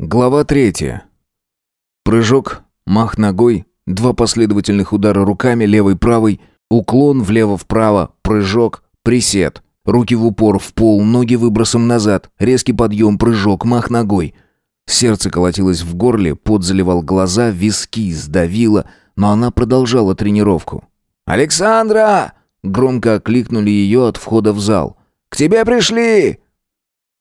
Глава третья. Прыжок, мах ногой, два последовательных удара руками, левой-правой, уклон влево-вправо, прыжок, присед. Руки в упор, в пол, ноги выбросом назад, резкий подъем, прыжок, мах ногой. Сердце колотилось в горле, пот заливал глаза, виски сдавило, но она продолжала тренировку. «Александра!» — громко окликнули ее от входа в зал. «К тебе пришли!»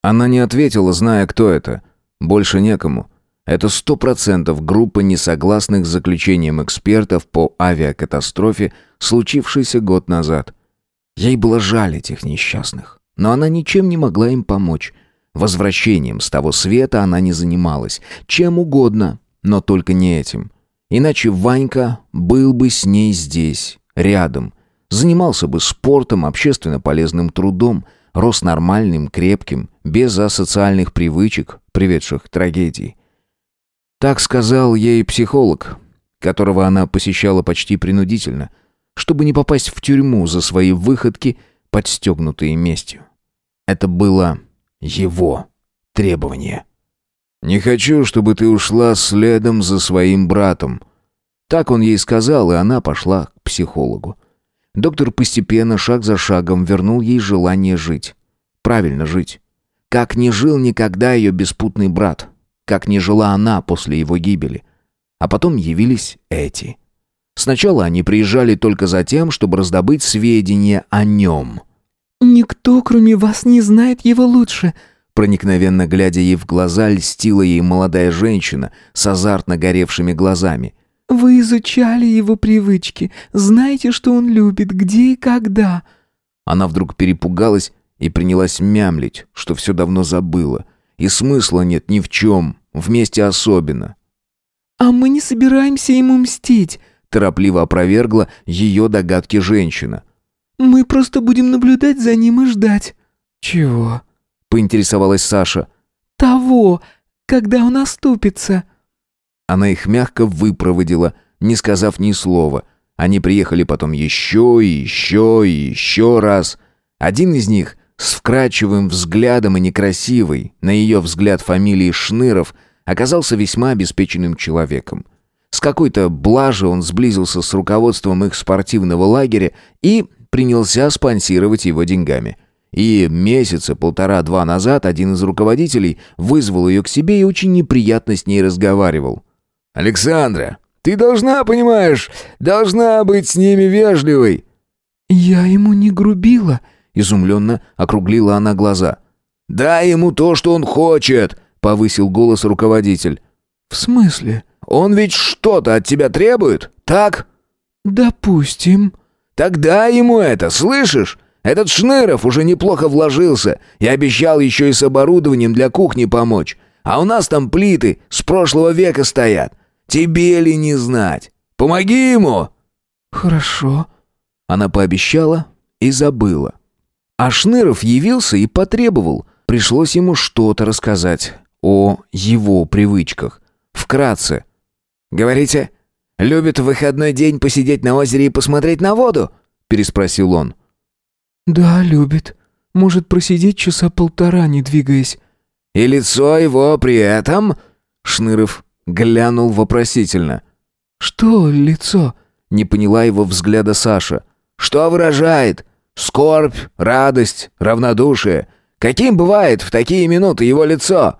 Она не ответила, зная, кто это — больше некому. Это сто процентов группа несогласных с заключением экспертов по авиакатастрофе, случившейся год назад. Ей было жаль этих несчастных, но она ничем не могла им помочь. Возвращением с того света она не занималась. Чем угодно, но только не этим. Иначе Ванька был бы с ней здесь, рядом. Занимался бы спортом, общественно полезным трудом, рос нормальным, крепким, без асоциальных привычек, приведших к трагедии. Так сказал ей психолог, которого она посещала почти принудительно, чтобы не попасть в тюрьму за свои выходки, подстегнутые местью. Это было его требование. «Не хочу, чтобы ты ушла следом за своим братом». Так он ей сказал, и она пошла к психологу. Доктор постепенно, шаг за шагом, вернул ей желание жить. Правильно жить. Как не жил никогда ее беспутный брат. Как не жила она после его гибели. А потом явились эти. Сначала они приезжали только за тем, чтобы раздобыть сведения о нем. «Никто, кроме вас, не знает его лучше», Проникновенно глядя ей в глаза, льстила ей молодая женщина с азартно горевшими глазами. «Вы изучали его привычки, знаете, что он любит, где и когда». Она вдруг перепугалась и принялась мямлить, что все давно забыла. И смысла нет ни в чем, вместе особенно. «А мы не собираемся ему мстить», — торопливо опровергла ее догадки женщина. «Мы просто будем наблюдать за ним и ждать». «Чего?» — поинтересовалась Саша. «Того, когда он оступится». Она их мягко выпроводила, не сказав ни слова. Они приехали потом еще и еще и еще раз. Один из них с вкрадчивым взглядом и некрасивой, на ее взгляд фамилии Шныров, оказался весьма обеспеченным человеком. С какой-то блажи он сблизился с руководством их спортивного лагеря и принялся спонсировать его деньгами. И месяца полтора-два назад один из руководителей вызвал ее к себе и очень неприятно с ней разговаривал. «Александра, ты должна, понимаешь, должна быть с ними вежливой». «Я ему не грубила», Изумленно округлила она глаза. «Дай ему то, что он хочет!» — повысил голос руководитель. «В смысле?» «Он ведь что-то от тебя требует, так?» «Допустим». «Тогда ему это, слышишь? Этот Шныров уже неплохо вложился и обещал еще и с оборудованием для кухни помочь. А у нас там плиты с прошлого века стоят. Тебе ли не знать? Помоги ему!» «Хорошо». Она пообещала и забыла. А Шныров явился и потребовал. Пришлось ему что-то рассказать о его привычках. Вкратце. «Говорите, любит в выходной день посидеть на озере и посмотреть на воду?» переспросил он. «Да, любит. Может просидеть часа полтора, не двигаясь». «И лицо его при этом?» Шныров глянул вопросительно. «Что лицо?» Не поняла его взгляда Саша. «Что выражает? Скорбь, радость, равнодушие. Каким бывает в такие минуты его лицо?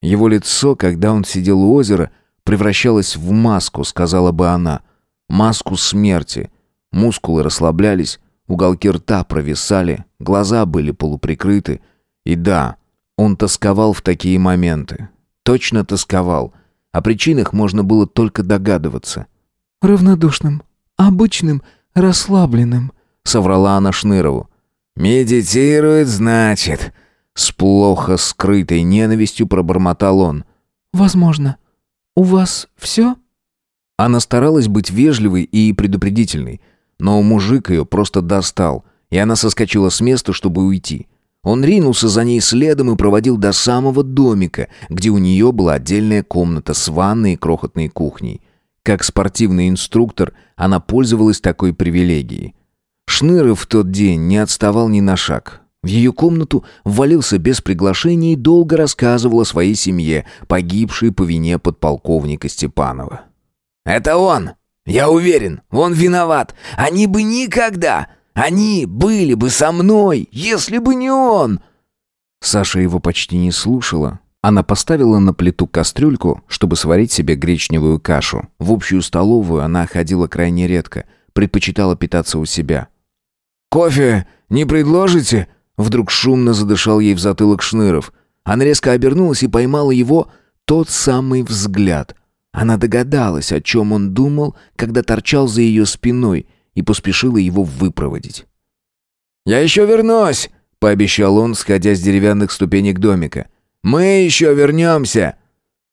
Его лицо, когда он сидел у озера, превращалось в маску, сказала бы она. Маску смерти. Мускулы расслаблялись, уголки рта провисали, глаза были полуприкрыты. И да, он тосковал в такие моменты. Точно тосковал. О причинах можно было только догадываться. «Равнодушным, обычным, расслабленным», — соврала она Шнырову. «Медитирует, значит», — с плохо скрытой ненавистью пробормотал он. «Возможно. У вас все?» Она старалась быть вежливой и предупредительной, но мужик ее просто достал, и она соскочила с места, чтобы уйти. Он ринулся за ней следом и проводил до самого домика, где у нее была отдельная комната с ванной и крохотной кухней. Как спортивный инструктор она пользовалась такой привилегией. Шныров в тот день не отставал ни на шаг. В ее комнату ввалился без приглашения и долго рассказывал о своей семье, погибшей по вине подполковника Степанова. «Это он! Я уверен, он виноват! Они бы никогда! Они были бы со мной, если бы не он!» Саша его почти не слушала. Она поставила на плиту кастрюльку, чтобы сварить себе гречневую кашу. В общую столовую она ходила крайне редко, предпочитала питаться у себя. «Кофе не предложите?» Вдруг шумно задышал ей в затылок Шныров. Она резко обернулась и поймала его тот самый взгляд. Она догадалась, о чем он думал, когда торчал за ее спиной, и поспешила его выпроводить. «Я еще вернусь!» — пообещал он, сходя с деревянных ступенек домика. «Мы еще вернемся!»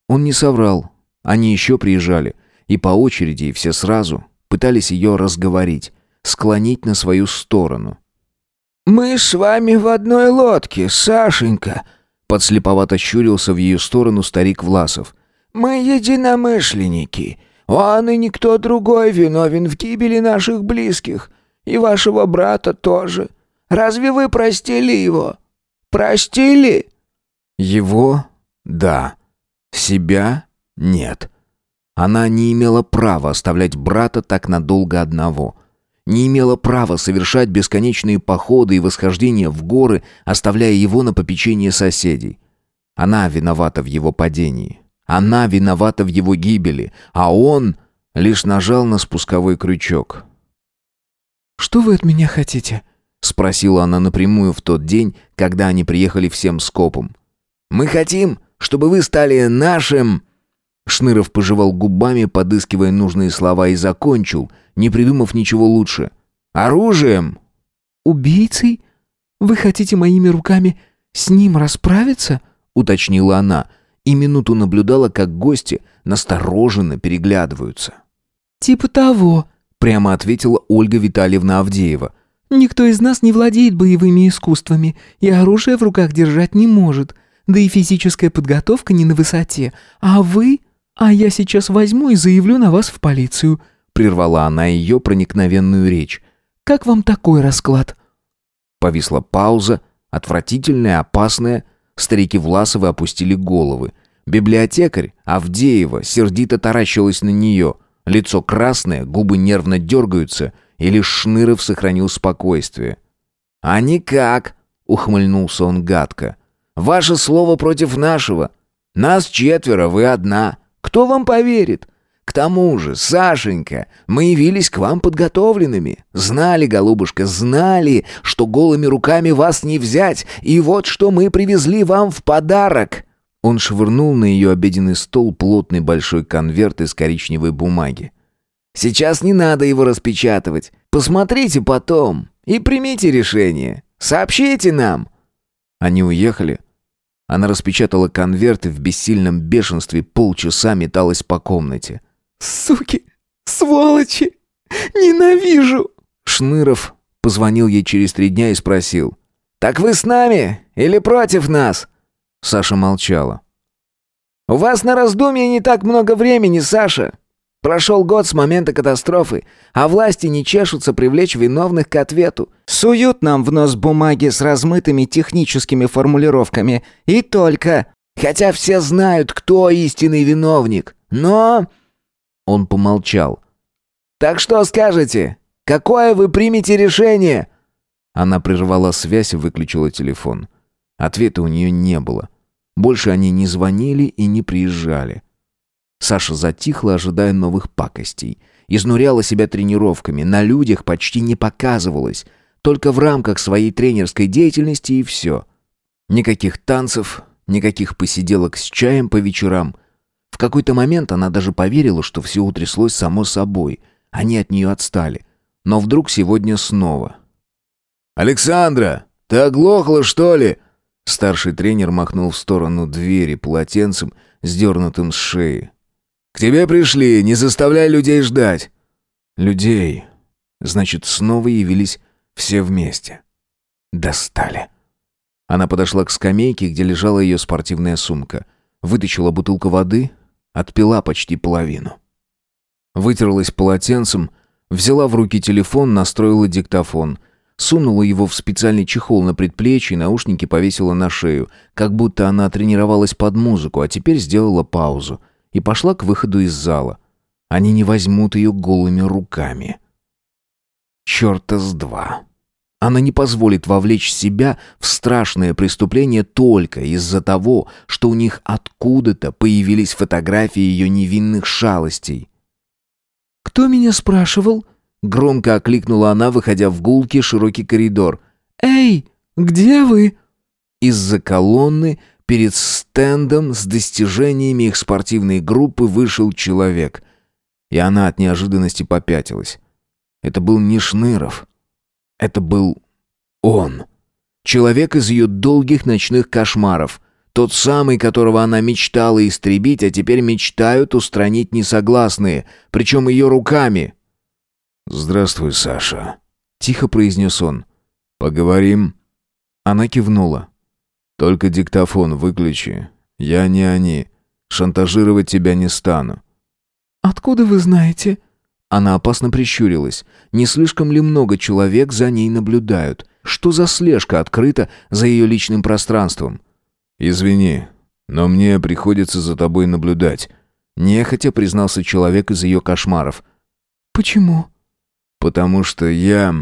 Он не соврал. Они еще приезжали. И по очереди, и все сразу, пытались ее разговорить, склонить на свою сторону. «Мы с вами в одной лодке, Сашенька!» Подслеповато щурился в ее сторону старик Власов. «Мы единомышленники. Он и никто другой виновен в гибели наших близких. И вашего брата тоже. Разве вы простили его? Простили?» «Его? Да. Себя? Нет. Она не имела права оставлять брата так надолго одного» не имела права совершать бесконечные походы и восхождения в горы, оставляя его на попечение соседей. Она виновата в его падении. Она виновата в его гибели, а он лишь нажал на спусковой крючок. «Что вы от меня хотите?» — спросила она напрямую в тот день, когда они приехали всем скопом. «Мы хотим, чтобы вы стали нашим...» Шныров пожевал губами, подыскивая нужные слова, и закончил, не придумав ничего лучше. «Оружием!» «Убийцей? Вы хотите моими руками с ним расправиться?» — уточнила она, и минуту наблюдала, как гости настороженно переглядываются. «Типа того», — прямо ответила Ольга Витальевна Авдеева. «Никто из нас не владеет боевыми искусствами и оружие в руках держать не может, да и физическая подготовка не на высоте. А вы...» «А я сейчас возьму и заявлю на вас в полицию», — прервала она ее проникновенную речь. «Как вам такой расклад?» Повисла пауза, отвратительная, опасная. Старики Власовы опустили головы. Библиотекарь Авдеева сердито таращилась на нее. Лицо красное, губы нервно дергаются, и лишь Шныров сохранил спокойствие. «А никак!» — ухмыльнулся он гадко. «Ваше слово против нашего. Нас четверо, вы одна. Кто вам поверит? К тому же, Сашенька, мы явились к вам подготовленными. Знали, голубушка, знали, что голыми руками вас не взять, и вот что мы привезли вам в подарок». Он швырнул на ее обеденный стол плотный большой конверт из коричневой бумаги. «Сейчас не надо его распечатывать. Посмотрите потом и примите решение. Сообщите нам». Они уехали, она распечатала конверт и в бессильном бешенстве полчаса металась по комнате. «Суки! Сволочи! Ненавижу!» Шныров позвонил ей через три дня и спросил. «Так вы с нами или против нас?» Саша молчала. «У вас на раздумье не так много времени, Саша. Прошел год с момента катастрофы, а власти не чешутся привлечь виновных к ответу. Суют нам в нос бумаги с размытыми техническими формулировками. И только. Хотя все знают, кто истинный виновник. Но...» Он помолчал. «Так что скажете? Какое вы примете решение?» Она прервала связь и выключила телефон. Ответа у нее не было. Больше они не звонили и не приезжали. Саша затихла, ожидая новых пакостей. Изнуряла себя тренировками, на людях почти не показывалась. Только в рамках своей тренерской деятельности и все. Никаких танцев, никаких посиделок с чаем по вечерам. В какой-то момент она даже поверила, что все утряслось само собой. Они от нее отстали. Но вдруг сегодня снова. «Александра, ты оглохла, что ли?» Старший тренер махнул в сторону двери полотенцем, сдернутым с шеи. К тебе пришли, не заставляй людей ждать». «Людей». Значит, снова явились все вместе. Достали. Она подошла к скамейке, где лежала ее спортивная сумка. Вытащила бутылку воды, отпила почти половину. Вытерлась полотенцем, взяла в руки телефон, настроила диктофон. сунула его в специальный чехол на предплечье и наушники повесила на шею, как будто она тренировалась под музыку, а теперь сделала паузу и пошла к выходу из зала. Они не возьмут ее голыми руками. Черта с два. Она не позволит вовлечь себя в страшное преступление только из-за того, что у них откуда-то появились фотографии ее невинных шалостей. «Кто меня спрашивал?» Громко окликнула она, выходя в гулкий широкий коридор. «Эй, где вы?» Из-за колонны перед стендом с достижениями их спортивной группы вышел человек. И она от неожиданности попятилась. Это был не Шныров. Это был он. Человек из ее долгих ночных кошмаров. Тот самый, которого она мечтала истребить, а теперь мечтают устранить несогласные, причем ее руками. «Здравствуй, Саша», — тихо произнес он. «Поговорим?» Она кивнула. «Только диктофон выключи. Я не они. Шантажировать тебя не стану». «Откуда вы знаете?» Она опасно прищурилась. Не слишком ли много человек за ней наблюдают? Что за слежка открыта за ее личным пространством? «Извини, но мне приходится за тобой наблюдать», — нехотя признался человек из ее кошмаров. «Почему?» «Потому что я...»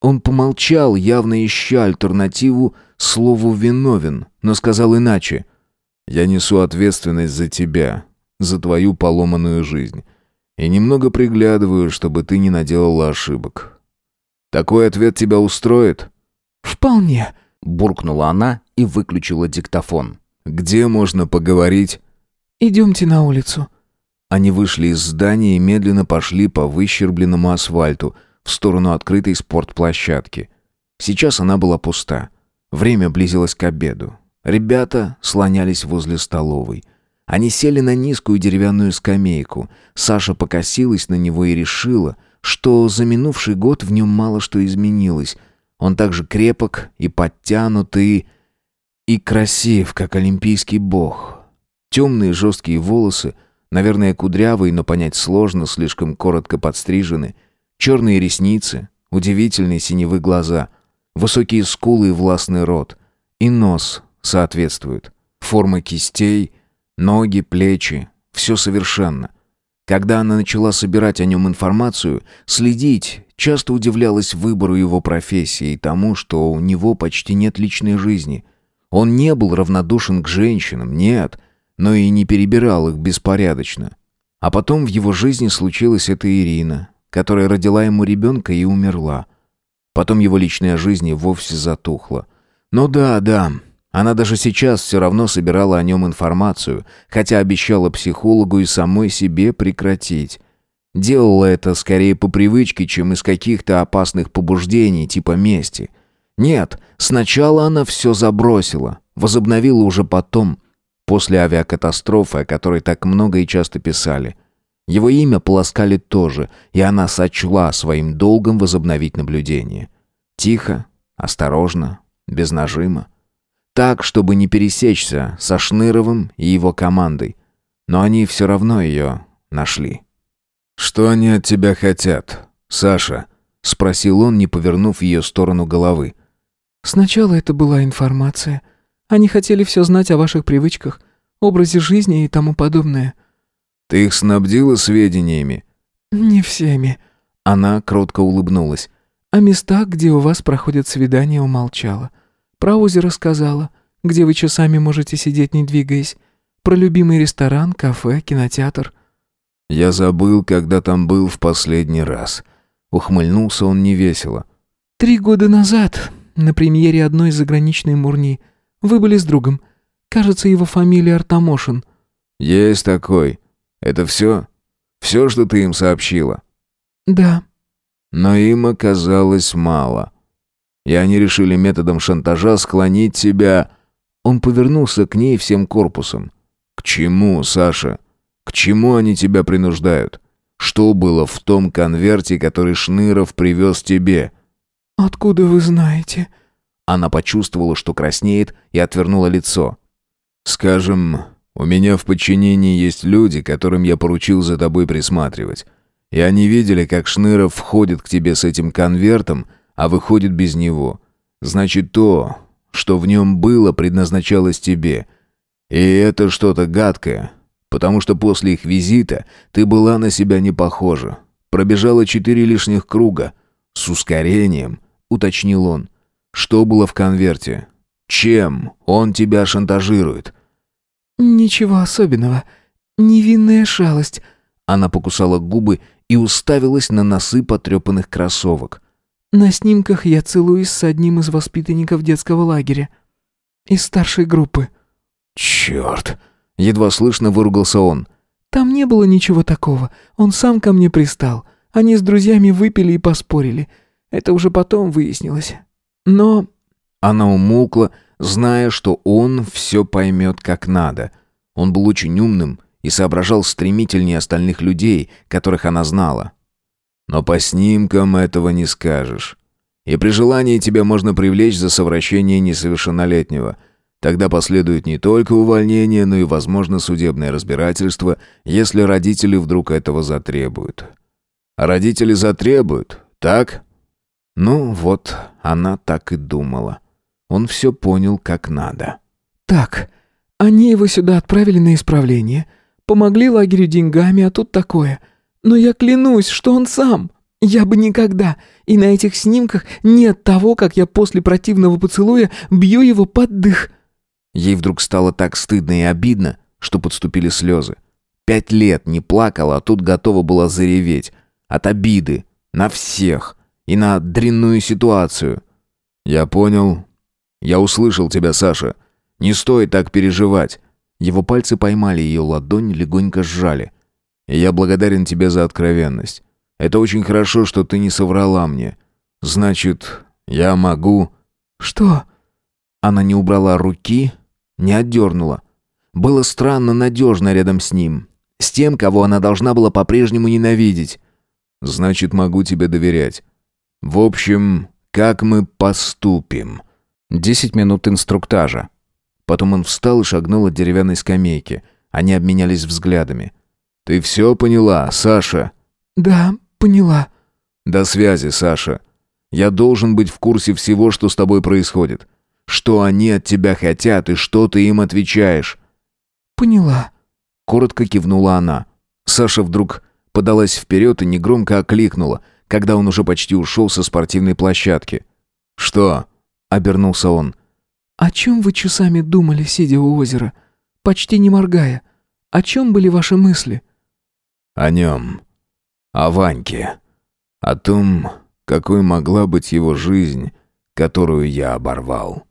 Он помолчал, явно ища альтернативу слову «виновен», но сказал иначе. «Я несу ответственность за тебя, за твою поломанную жизнь, и немного приглядываю, чтобы ты не наделала ошибок. Такой ответ тебя устроит?» «Вполне», — буркнула она и выключила диктофон. «Где можно поговорить?» «Идемте на улицу». Они вышли из здания и медленно пошли по выщербленному асфальту в сторону открытой спортплощадки. Сейчас она была пуста. Время близилось к обеду. Ребята слонялись возле столовой. Они сели на низкую деревянную скамейку. Саша покосилась на него и решила, что за минувший год в нем мало что изменилось. Он также крепок и подтянутый, и красив, как олимпийский бог. Темные жесткие волосы — Наверное, кудрявые, но понять сложно, слишком коротко подстрижены. Черные ресницы, удивительные синевы глаза, высокие скулы и властный рот. И нос соответствует. Форма кистей, ноги, плечи — все совершенно. Когда она начала собирать о нем информацию, следить, часто удивлялась выбору его профессии и тому, что у него почти нет личной жизни. Он не был равнодушен к женщинам, нет — но и не перебирал их беспорядочно. А потом в его жизни случилась эта Ирина, которая родила ему ребенка и умерла. Потом его личная жизнь вовсе затухла. Ну да, да, она даже сейчас все равно собирала о нем информацию, хотя обещала психологу и самой себе прекратить. Делала это скорее по привычке, чем из каких-то опасных побуждений, типа мести. Нет, сначала она все забросила, возобновила уже потом, После авиакатастрофы, о которой так много и часто писали. Его имя полоскали тоже, и она сочла своим долгом возобновить наблюдение. Тихо, осторожно, без нажима. Так, чтобы не пересечься со Шныровым и его командой. Но они все равно ее нашли. «Что они от тебя хотят, Саша?» — спросил он, не повернув в ее сторону головы. «Сначала это была информация», они хотели все знать о ваших привычках, образе жизни и тому подобное». «Ты их снабдила сведениями?» «Не всеми». Она кротко улыбнулась. «О местах, где у вас проходят свидания, умолчала. Про озеро сказала, где вы часами можете сидеть, не двигаясь. Про любимый ресторан, кафе, кинотеатр». «Я забыл, когда там был в последний раз». Ухмыльнулся он невесело. «Три года назад, на премьере одной заграничной мурни». Вы были с другом. Кажется, его фамилия Артамошин». «Есть такой. Это все? Все, что ты им сообщила?» «Да». Но им оказалось мало. И они решили методом шантажа склонить тебя... Он повернулся к ней всем корпусом. «К чему, Саша? К чему они тебя принуждают? Что было в том конверте, который Шныров привез тебе?» «Откуда вы знаете?» Она почувствовала, что краснеет, и отвернула лицо. «Скажем, у меня в подчинении есть люди, которым я поручил за тобой присматривать. И они видели, как Шныров входит к тебе с этим конвертом, а выходит без него. Значит, то, что в нем было, предназначалось тебе. И это что-то гадкое, потому что после их визита ты была на себя не похожа. Пробежала четыре лишних круга. С ускорением, уточнил он. Что было в конверте? Чем он тебя шантажирует? «Ничего особенного. Невинная шалость». Она покусала губы и уставилась на носы потрепанных кроссовок. «На снимках я целуюсь с одним из воспитанников детского лагеря. Из старшей группы». «Черт!» — едва слышно выругался он. «Там не было ничего такого. Он сам ко мне пристал. Они с друзьями выпили и поспорили. Это уже потом выяснилось. Но...» Она умолкла, зная, что он все поймет как надо. Он был очень умным и соображал стремительнее остальных людей, которых она знала. Но по снимкам этого не скажешь. И при желании тебя можно привлечь за совращение несовершеннолетнего. Тогда последует не только увольнение, но и, возможно, судебное разбирательство, если родители вдруг этого затребуют. А родители затребуют, так? Ну, вот, она так и думала. Он все понял как надо. «Так, они его сюда отправили на исправление, помогли лагерю деньгами, а тут такое. Но я клянусь, что он сам. Я бы никогда. И на этих снимках нет того, как я после противного поцелуя бью его под дых». Ей вдруг стало так стыдно и обидно, что подступили слезы. Пять лет не плакала, а тут готова была зареветь. От обиды. На всех. И на дрянную ситуацию. «Я понял, «Я услышал тебя, Саша. Не стоит так переживать». Его пальцы поймали ее ладонь, легонько сжали. «Я благодарен тебе за откровенность. Это очень хорошо, что ты не соврала мне. Значит, я могу...» «Что?» Она не убрала руки, не отдернула. Было странно надежно рядом с ним. С тем, кого она должна была по-прежнему ненавидеть. «Значит, могу тебе доверять. В общем, как мы поступим?» Десять минут инструктажа. Потом он встал и шагнул от деревянной скамейки. Они обменялись взглядами. «Ты все поняла, Саша?» «Да, поняла». «До связи, Саша. Я должен быть в курсе всего, что с тобой происходит. Что они от тебя хотят и что ты им отвечаешь». «Поняла», — коротко кивнула она. Саша вдруг подалась вперед и негромко окликнула, когда он уже почти ушел со спортивной площадки. «Что?» — обернулся он. «О чем вы часами думали, сидя у озера? Почти не моргая. О чем были ваши мысли?» «О нем. О Ваньке. О том, какой могла быть его жизнь, которую я оборвал».